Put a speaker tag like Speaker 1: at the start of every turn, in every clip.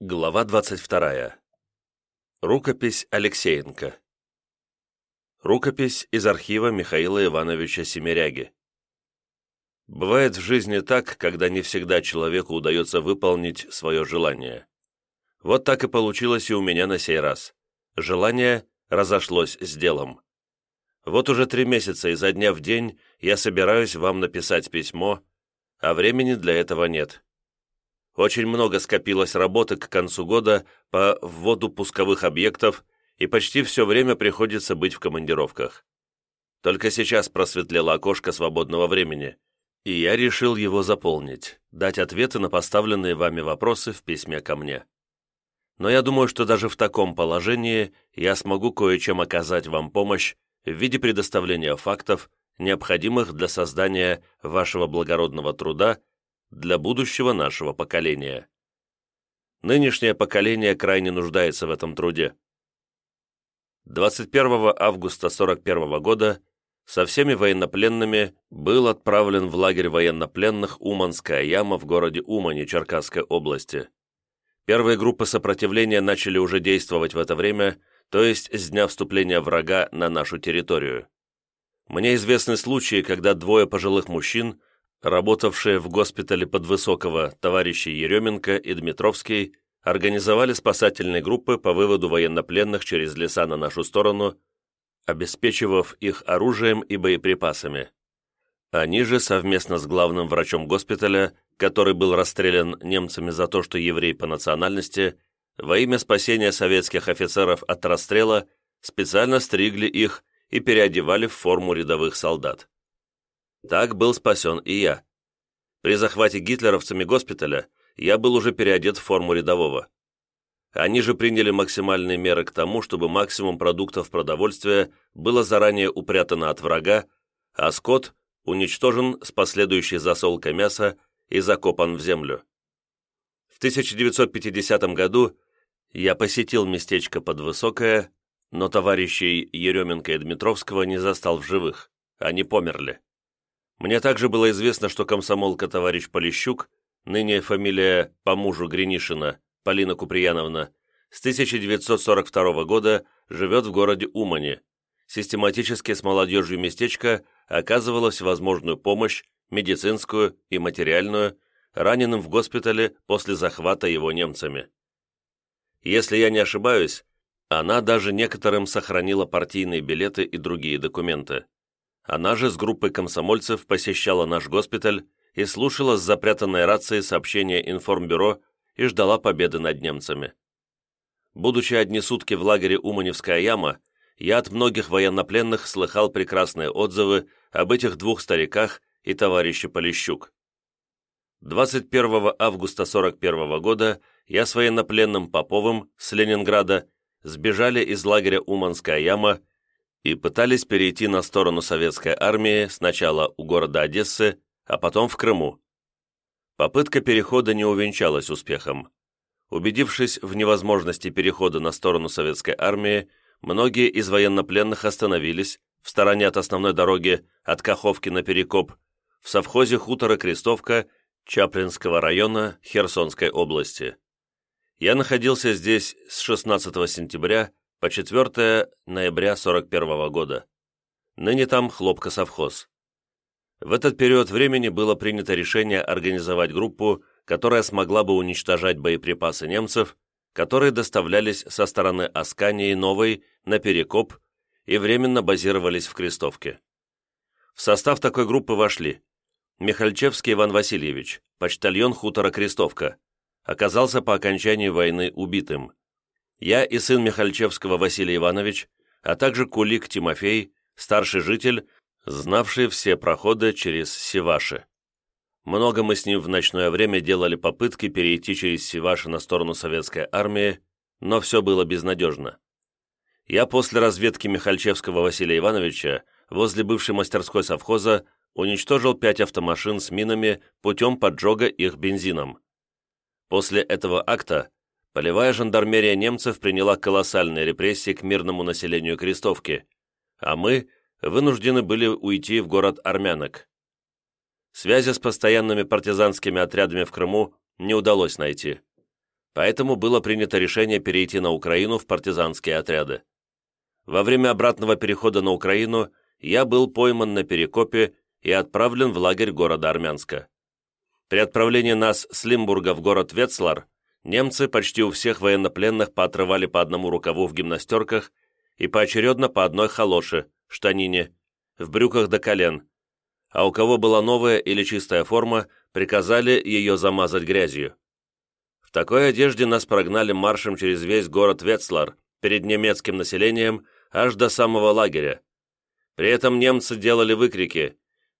Speaker 1: Глава 22. Рукопись Алексеенко. Рукопись из архива Михаила Ивановича Семеряги. Бывает в жизни так, когда не всегда человеку удается выполнить свое желание. Вот так и получилось и у меня на сей раз. Желание разошлось с делом. Вот уже три месяца изо дня в день я собираюсь вам написать письмо, а времени для этого нет. Очень много скопилось работы к концу года по вводу пусковых объектов, и почти все время приходится быть в командировках. Только сейчас просветлело окошко свободного времени, и я решил его заполнить, дать ответы на поставленные вами вопросы в письме ко мне. Но я думаю, что даже в таком положении я смогу кое-чем оказать вам помощь в виде предоставления фактов, необходимых для создания вашего благородного труда для будущего нашего поколения. Нынешнее поколение крайне нуждается в этом труде. 21 августа 41 года со всеми военнопленными был отправлен в лагерь военнопленных Уманская яма в городе Умани Черкасской области. Первые группы сопротивления начали уже действовать в это время, то есть с дня вступления врага на нашу территорию. Мне известны случаи, когда двое пожилых мужчин работавшие в госпитале Подвысокого товарищи Еременко и Дмитровский, организовали спасательные группы по выводу военнопленных через леса на нашу сторону, обеспечивав их оружием и боеприпасами. Они же совместно с главным врачом госпиталя, который был расстрелян немцами за то, что еврей по национальности, во имя спасения советских офицеров от расстрела, специально стригли их и переодевали в форму рядовых солдат. Так был спасен и я. При захвате гитлеровцами госпиталя я был уже переодет в форму рядового. Они же приняли максимальные меры к тому, чтобы максимум продуктов продовольствия было заранее упрятано от врага, а скот уничтожен с последующей засолкой мяса и закопан в землю. В 1950 году я посетил местечко Подвысокое, но товарищей Еременко и Дмитровского не застал в живых, они померли. Мне также было известно, что комсомолка товарищ Полищук, ныне фамилия по мужу Гринишина, Полина Куприяновна, с 1942 года живет в городе Умане. Систематически с молодежью местечка оказывала всевозможную помощь, медицинскую и материальную, раненым в госпитале после захвата его немцами. Если я не ошибаюсь, она даже некоторым сохранила партийные билеты и другие документы. Она же с группой комсомольцев посещала наш госпиталь и слушала с запрятанной рации сообщения информбюро и ждала победы над немцами. Будучи одни сутки в лагере Уманевская яма, я от многих военнопленных слыхал прекрасные отзывы об этих двух стариках и товарище Полищук. 21 августа 41 года я с военнопленным Поповым с Ленинграда сбежали из лагеря Уманская яма и пытались перейти на сторону советской армии сначала у города Одессы, а потом в Крыму. Попытка перехода не увенчалась успехом. Убедившись в невозможности перехода на сторону советской армии, многие из военнопленных остановились в стороне от основной дороги от Каховки на Перекоп, в совхозе хутора Крестовка Чаплинского района Херсонской области. Я находился здесь с 16 сентября по 4 ноября 41 года. Ныне там хлопкосовхоз. В этот период времени было принято решение организовать группу, которая смогла бы уничтожать боеприпасы немцев, которые доставлялись со стороны Аскании Новой на Перекоп и временно базировались в Крестовке. В состав такой группы вошли Михальчевский Иван Васильевич, почтальон хутора Крестовка, оказался по окончании войны убитым. Я и сын Михальчевского Василий Иванович, а также Кулик Тимофей, старший житель, знавший все проходы через Севаши. Много мы с ним в ночное время делали попытки перейти через Севаши на сторону советской армии, но все было безнадежно. Я после разведки Михальчевского Василия Ивановича возле бывшей мастерской совхоза уничтожил пять автомашин с минами путем поджога их бензином. После этого акта Полевая жандармерия немцев приняла колоссальные репрессии к мирному населению Крестовки, а мы вынуждены были уйти в город Армянок. Связи с постоянными партизанскими отрядами в Крыму не удалось найти. Поэтому было принято решение перейти на Украину в партизанские отряды. Во время обратного перехода на Украину я был пойман на Перекопе и отправлен в лагерь города Армянска. При отправлении нас с Лимбурга в город Ветслар немцы почти у всех военнопленных поотрывали по одному рукаву в гимнастерках и поочередно по одной халоше, штанине, в брюках до колен, а у кого была новая или чистая форма, приказали ее замазать грязью. В такой одежде нас прогнали маршем через весь город Ветслар, перед немецким населением, аж до самого лагеря. При этом немцы делали выкрики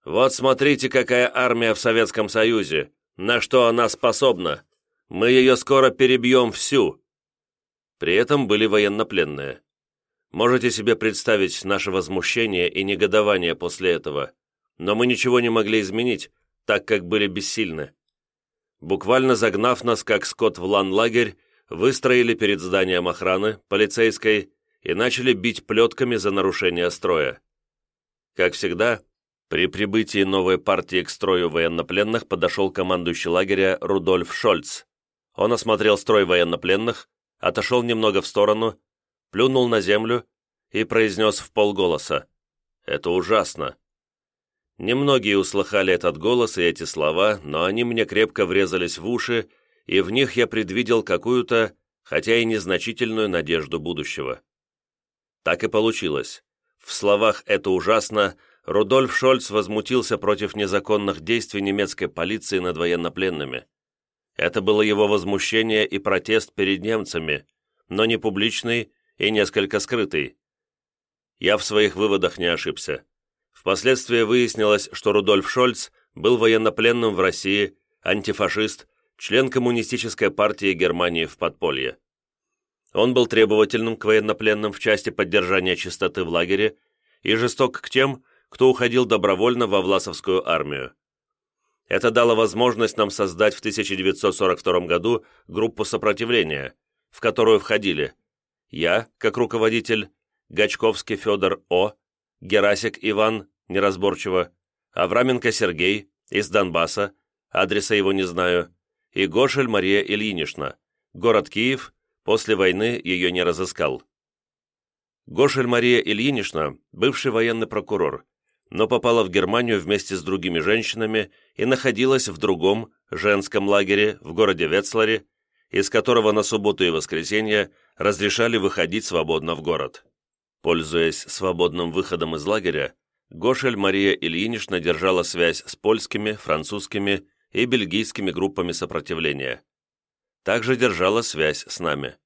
Speaker 1: вот смотрите, какая армия в Советском Союзе, на что она способна. Мы ее скоро перебьем всю. При этом были военнопленные. Можете себе представить наше возмущение и негодование после этого, но мы ничего не могли изменить, так как были бессильны. Буквально загнав нас, как скот в лан-лагерь, выстроили перед зданием охраны, полицейской, и начали бить плетками за нарушение строя. Как всегда, при прибытии новой партии к строю военнопленных подошел командующий лагеря Рудольф Шольц. Он осмотрел строй военнопленных, отошел немного в сторону, плюнул на землю и произнес в полголоса «Это ужасно». Немногие услыхали этот голос и эти слова, но они мне крепко врезались в уши, и в них я предвидел какую-то, хотя и незначительную надежду будущего. Так и получилось. В словах «это ужасно» Рудольф Шольц возмутился против незаконных действий немецкой полиции над военнопленными. Это было его возмущение и протест перед немцами, но не публичный и несколько скрытый. Я в своих выводах не ошибся. Впоследствии выяснилось, что Рудольф Шольц был военнопленным в России, антифашист, член коммунистической партии Германии в подполье. Он был требовательным к военнопленным в части поддержания чистоты в лагере и жесток к тем, кто уходил добровольно во Власовскую армию. Это дало возможность нам создать в 1942 году группу сопротивления, в которую входили я, как руководитель, Гачковский Федор О., Герасик Иван, неразборчиво, Авраменко Сергей, из Донбасса, адреса его не знаю, и Гошель Мария Ильинична, город Киев, после войны ее не разыскал. Гошель Мария Ильинична, бывший военный прокурор, но попала в Германию вместе с другими женщинами и находилась в другом, женском лагере в городе Ветсларе, из которого на субботу и воскресенье разрешали выходить свободно в город. Пользуясь свободным выходом из лагеря, Гошель Мария Ильинична держала связь с польскими, французскими и бельгийскими группами сопротивления. Также держала связь с нами.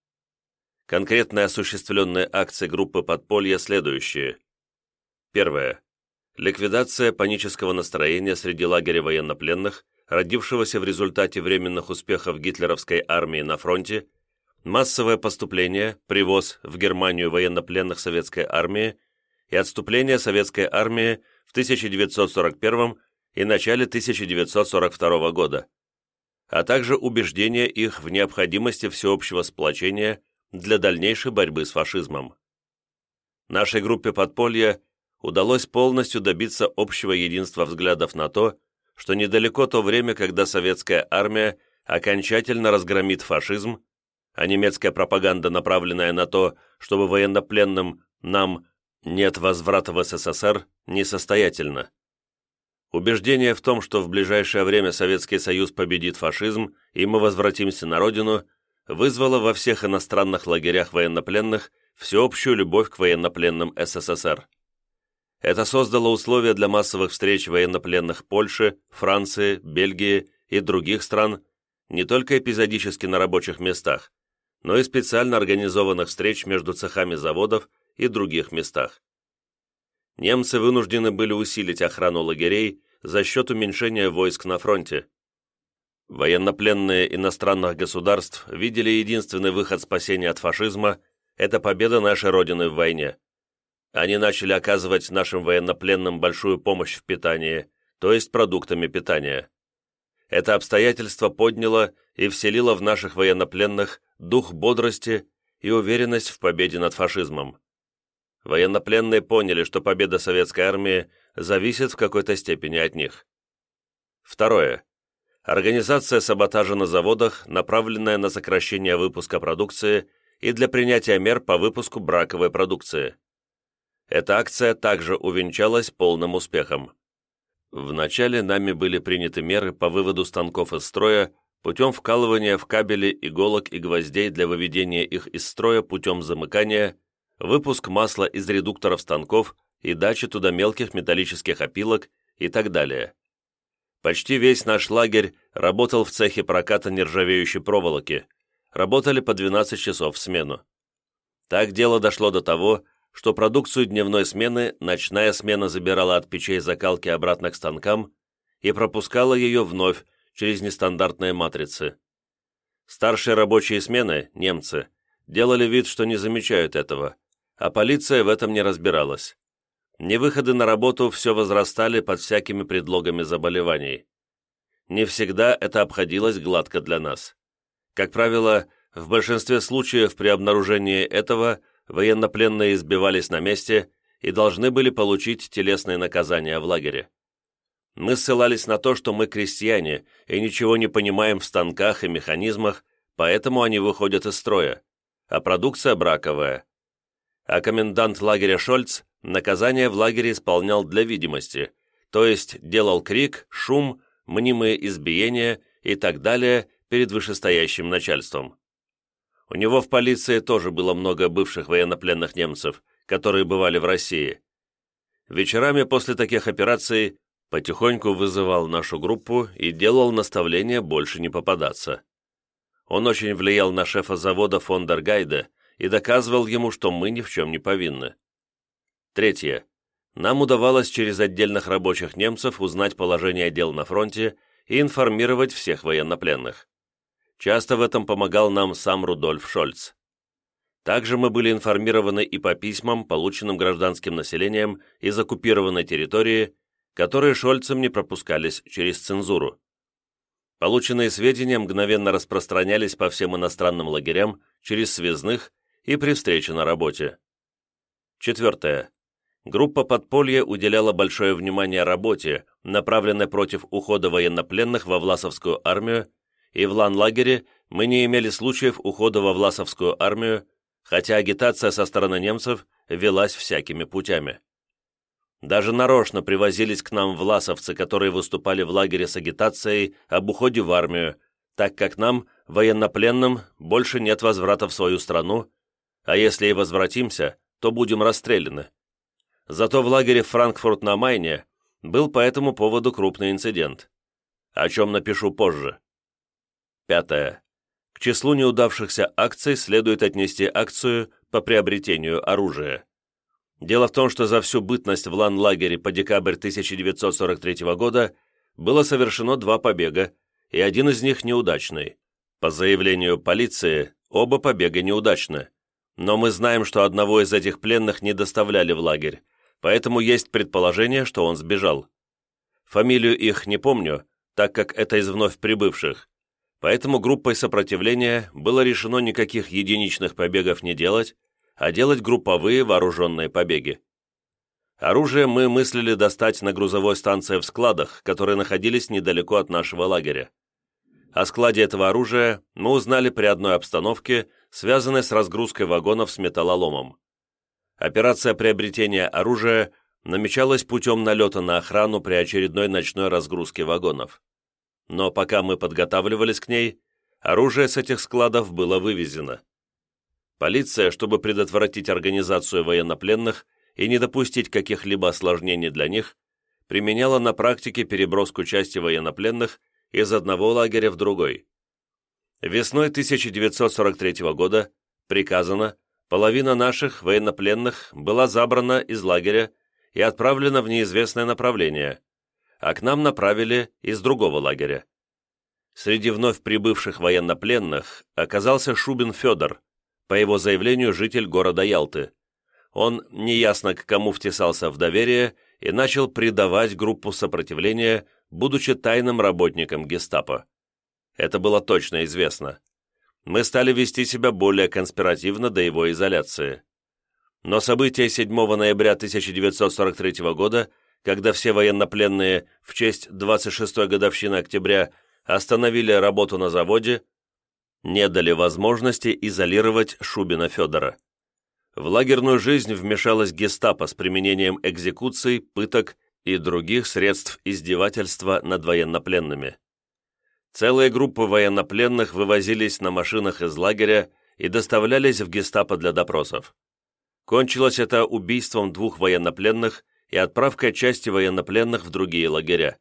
Speaker 1: Конкретные осуществленные акции группы подполья следующие. Первое ликвидация панического настроения среди лагеря военнопленных, родившегося в результате временных успехов гитлеровской армии на фронте, массовое поступление, привоз в Германию военнопленных советской армии и отступление советской армии в 1941 и начале 1942 года, а также убеждение их в необходимости всеобщего сплочения для дальнейшей борьбы с фашизмом. Нашей группе подполья удалось полностью добиться общего единства взглядов на то, что недалеко то время, когда советская армия окончательно разгромит фашизм, а немецкая пропаганда, направленная на то, чтобы военнопленным нам нет возврата в СССР, несостоятельна. Убеждение в том, что в ближайшее время Советский Союз победит фашизм и мы возвратимся на родину, вызвало во всех иностранных лагерях военнопленных всеобщую любовь к военнопленным СССР. Это создало условия для массовых встреч военнопленных Польши, Франции, Бельгии и других стран, не только эпизодически на рабочих местах, но и специально организованных встреч между цехами заводов и других местах. Немцы вынуждены были усилить охрану лагерей за счет уменьшения войск на фронте. Военнопленные иностранных государств видели единственный выход спасения от фашизма – это победа нашей Родины в войне. Они начали оказывать нашим военнопленным большую помощь в питании, то есть продуктами питания. Это обстоятельство подняло и вселило в наших военнопленных дух бодрости и уверенность в победе над фашизмом. Военнопленные поняли, что победа советской армии зависит в какой-то степени от них. Второе. организация саботажа на заводах, направленная на сокращение выпуска продукции и для принятия мер по выпуску браковой продукции. Эта акция также увенчалась полным успехом. Вначале нами были приняты меры по выводу станков из строя путем вкалывания в кабели иголок и гвоздей для выведения их из строя путем замыкания, выпуск масла из редукторов станков и дачи туда мелких металлических опилок и так далее. Почти весь наш лагерь работал в цехе проката нержавеющей проволоки, работали по 12 часов в смену. Так дело дошло до того, что продукцию дневной смены ночная смена забирала от печей закалки обратно к станкам и пропускала ее вновь через нестандартные матрицы. Старшие рабочие смены, немцы, делали вид, что не замечают этого, а полиция в этом не разбиралась. Невыходы на работу все возрастали под всякими предлогами заболеваний. Не всегда это обходилось гладко для нас. Как правило, в большинстве случаев при обнаружении этого военнопленные избивались на месте и должны были получить телесные наказания в лагере. Мы ссылались на то, что мы крестьяне и ничего не понимаем в станках и механизмах, поэтому они выходят из строя, а продукция браковая. А комендант лагеря Шольц наказание в лагере исполнял для видимости, то есть делал крик, шум, мнимые избиения и так далее перед вышестоящим начальством. У него в полиции тоже было много бывших военнопленных немцев, которые бывали в России. Вечерами после таких операций потихоньку вызывал нашу группу и делал наставление больше не попадаться. Он очень влиял на шефа завода фон дер и доказывал ему, что мы ни в чем не повинны. Третье. Нам удавалось через отдельных рабочих немцев узнать положение дел на фронте и информировать всех военнопленных. Часто в этом помогал нам сам Рудольф Шольц. Также мы были информированы и по письмам, полученным гражданским населением из оккупированной территории, которые Шольцем не пропускались через цензуру. Полученные сведения мгновенно распространялись по всем иностранным лагерям через связных и при встрече на работе. Четвертое. Группа подполья уделяла большое внимание работе, направленной против ухода военнопленных во Власовскую армию и в лан-лагере мы не имели случаев ухода во Власовскую армию, хотя агитация со стороны немцев велась всякими путями. Даже нарочно привозились к нам власовцы, которые выступали в лагере с агитацией об уходе в армию, так как нам, военнопленным, больше нет возврата в свою страну, а если и возвратимся, то будем расстреляны. Зато в лагере Франкфурт на Майне был по этому поводу крупный инцидент, о чем напишу позже. Пятое. К числу неудавшихся акций следует отнести акцию по приобретению оружия. Дело в том, что за всю бытность в лан-лагере по декабрь 1943 года было совершено два побега, и один из них неудачный. По заявлению полиции, оба побега неудачны. Но мы знаем, что одного из этих пленных не доставляли в лагерь, поэтому есть предположение, что он сбежал. Фамилию их не помню, так как это из вновь прибывших, Поэтому группой сопротивления было решено никаких единичных побегов не делать, а делать групповые вооруженные побеги. Оружие мы мыслили достать на грузовой станции в складах, которые находились недалеко от нашего лагеря. О складе этого оружия мы узнали при одной обстановке, связанной с разгрузкой вагонов с металлоломом. Операция приобретения оружия намечалась путем налета на охрану при очередной ночной разгрузке вагонов но пока мы подготавливались к ней, оружие с этих складов было вывезено. Полиция, чтобы предотвратить организацию военнопленных и не допустить каких-либо осложнений для них, применяла на практике переброску части военнопленных из одного лагеря в другой. Весной 1943 года приказано, половина наших военнопленных была забрана из лагеря и отправлена в неизвестное направление, а к нам направили из другого лагеря. Среди вновь прибывших военнопленных оказался Шубин Федор, по его заявлению житель города Ялты. Он неясно к кому втесался в доверие и начал предавать группу сопротивления, будучи тайным работником гестапо. Это было точно известно. Мы стали вести себя более конспиративно до его изоляции. Но события 7 ноября 1943 года когда все военнопленные в честь 26-й годовщины октября остановили работу на заводе, не дали возможности изолировать Шубина Федора. В лагерную жизнь вмешалась гестапо с применением экзекуций, пыток и других средств издевательства над военнопленными. Целые группы военнопленных вывозились на машинах из лагеря и доставлялись в гестапо для допросов. Кончилось это убийством двух военнопленных и отправкой части военнопленных в другие лагеря.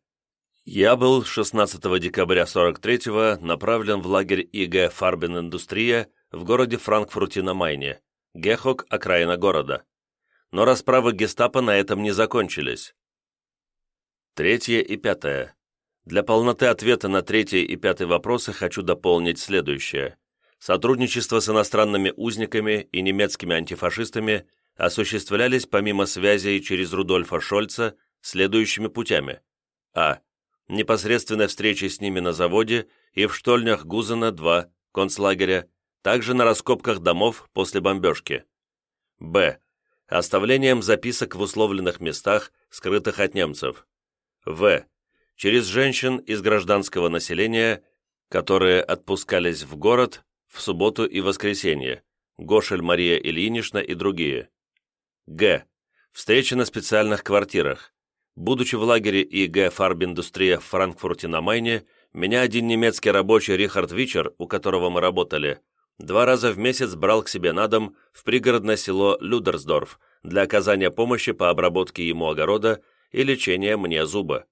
Speaker 1: Я был 16 декабря 43-го направлен в лагерь ИГ «Фарбен Индустрия» в городе Франкфурте на Майне, Гехок – окраина города. Но расправы гестапо на этом не закончились. Третье и пятое. Для полноты ответа на третий и пятый вопросы хочу дополнить следующее. Сотрудничество с иностранными узниками и немецкими антифашистами осуществлялись помимо связей через Рудольфа Шольца следующими путями. А непосредственной встречи с ними на заводе и в штольнях Гузена-2, концлагеря, также на раскопках домов после бомбежки. Б. Оставлением записок в условленных местах, скрытых от немцев. В. Через женщин из гражданского населения, которые отпускались в город в субботу и воскресенье, Гошель Мария Ильинична и другие. Г. Встречи на специальных квартирах, Будучи в лагере ИГ «Фарбиндустрия» в Франкфурте на Майне, меня один немецкий рабочий Рихард Вичер, у которого мы работали, два раза в месяц брал к себе на дом в пригородное село Людерсдорф для оказания помощи по обработке ему огорода и лечения мне зуба.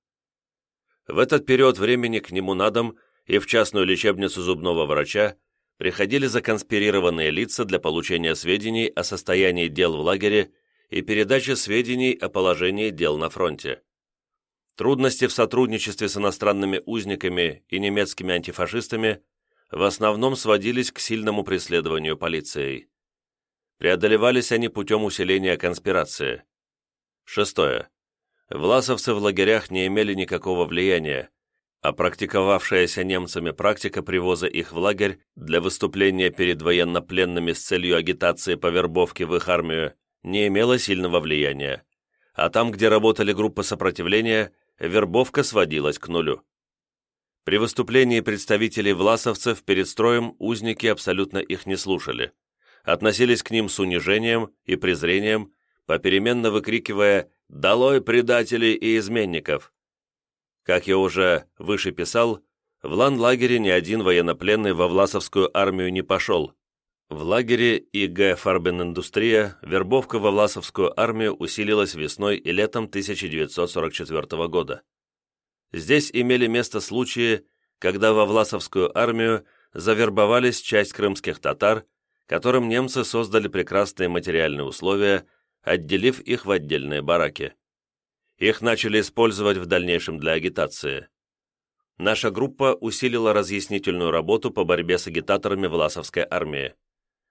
Speaker 1: В этот период времени к нему на дом и в частную лечебницу зубного врача приходили законспирированные лица для получения сведений о состоянии дел в лагере и передачи сведений о положении дел на фронте. Трудности в сотрудничестве с иностранными узниками и немецкими антифашистами в основном сводились к сильному преследованию полицией. Преодолевались они путем усиления конспирации. Шестое. Власовцы в лагерях не имели никакого влияния, а практиковавшаяся немцами практика привоза их в лагерь для выступления перед военнопленными с целью агитации по вербовке в их армию не имела сильного влияния, а там, где работали группы сопротивления, вербовка сводилась к нулю. При выступлении представителей власовцев перед строем узники абсолютно их не слушали, относились к ним с унижением и презрением, попеременно выкрикивая «Долой предателей и изменников!». Как я уже выше писал, в лан-лагере ни один военнопленный во Власовскую армию не пошел, в лагере ИГ «Фарбен-Индустрия» вербовка во Власовскую армию усилилась весной и летом 1944 года. Здесь имели место случаи, когда во Власовскую армию завербовались часть крымских татар, которым немцы создали прекрасные материальные условия, отделив их в отдельные бараки. Их начали использовать в дальнейшем для агитации. Наша группа усилила разъяснительную работу по борьбе с агитаторами Власовской армии.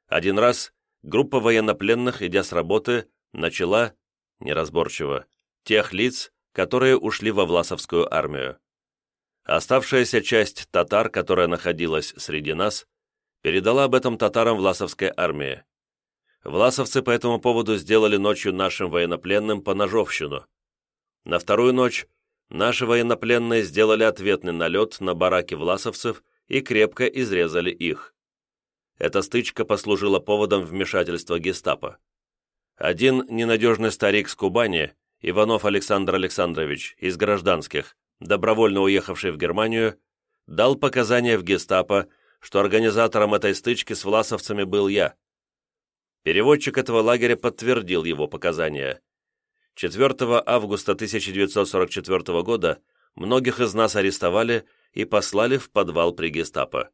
Speaker 1: Один раз группа военнопленных, идя с работы, начала, неразборчиво, тех лиц, которые ушли во Власовскую армию. Оставшаяся часть татар, которая находилась среди нас, передала об этом татарам Власовской армии. Власовцы по этому поводу сделали ночью нашим военнопленным поножовщину. На вторую ночь наши военнопленные сделали ответный налет на бараки власовцев и крепко изрезали их. Эта стычка послужила поводом вмешательства гестапо. Один ненадежный старик с Кубани, Иванов Александр Александрович, из гражданских, добровольно уехавший в Германию, дал показания в гестапо, что организатором этой стычки с власовцами был я. Переводчик этого лагеря подтвердил его показания. 4 августа 1944 года многих из нас арестовали и послали в подвал при гестапо.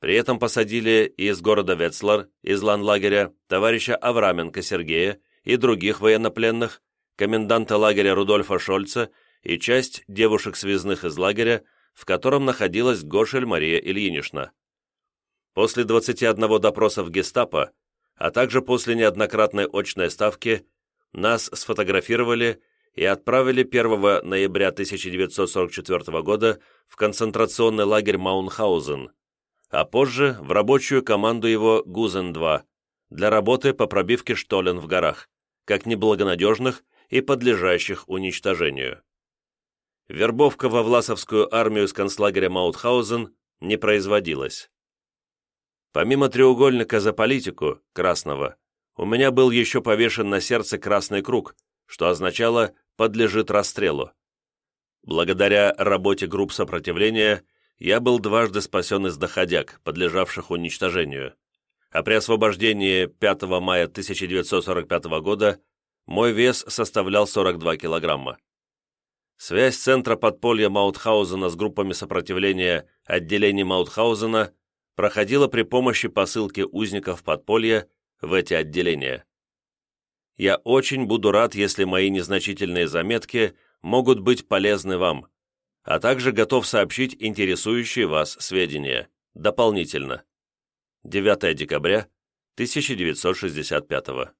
Speaker 1: При этом посадили из города Ветслар, из ланлагеря, товарища Авраменко Сергея и других военнопленных, коменданта лагеря Рудольфа Шольца и часть девушек-связных из лагеря, в котором находилась Гошель Мария Ильинична. После 21 допроса в гестапо, а также после неоднократной очной ставки, нас сфотографировали и отправили 1 ноября 1944 года в концентрационный лагерь Маунхаузен, а позже в рабочую команду его «Гузен-2» для работы по пробивке штолен в горах, как неблагонадежных и подлежащих уничтожению. вербовка во Власовскую армию с концлагеря Маутхаузен не производилась. Помимо треугольника за политику, красного, у меня был еще повешен на сердце красный круг, что означало «подлежит расстрелу». Благодаря работе групп сопротивления я был дважды спасен из доходяг, подлежавших уничтожению, а при освобождении 5 мая 1945 года мой вес составлял 42 килограмма. Связь центра подполья Маутхаузена с группами сопротивления отделений Маутхаузена проходила при помощи посылки узников подполья в эти отделения. Я очень буду рад, если мои незначительные заметки могут быть полезны вам, а также готов сообщить интересующие вас сведения. Дополнительно. 9 декабря 1965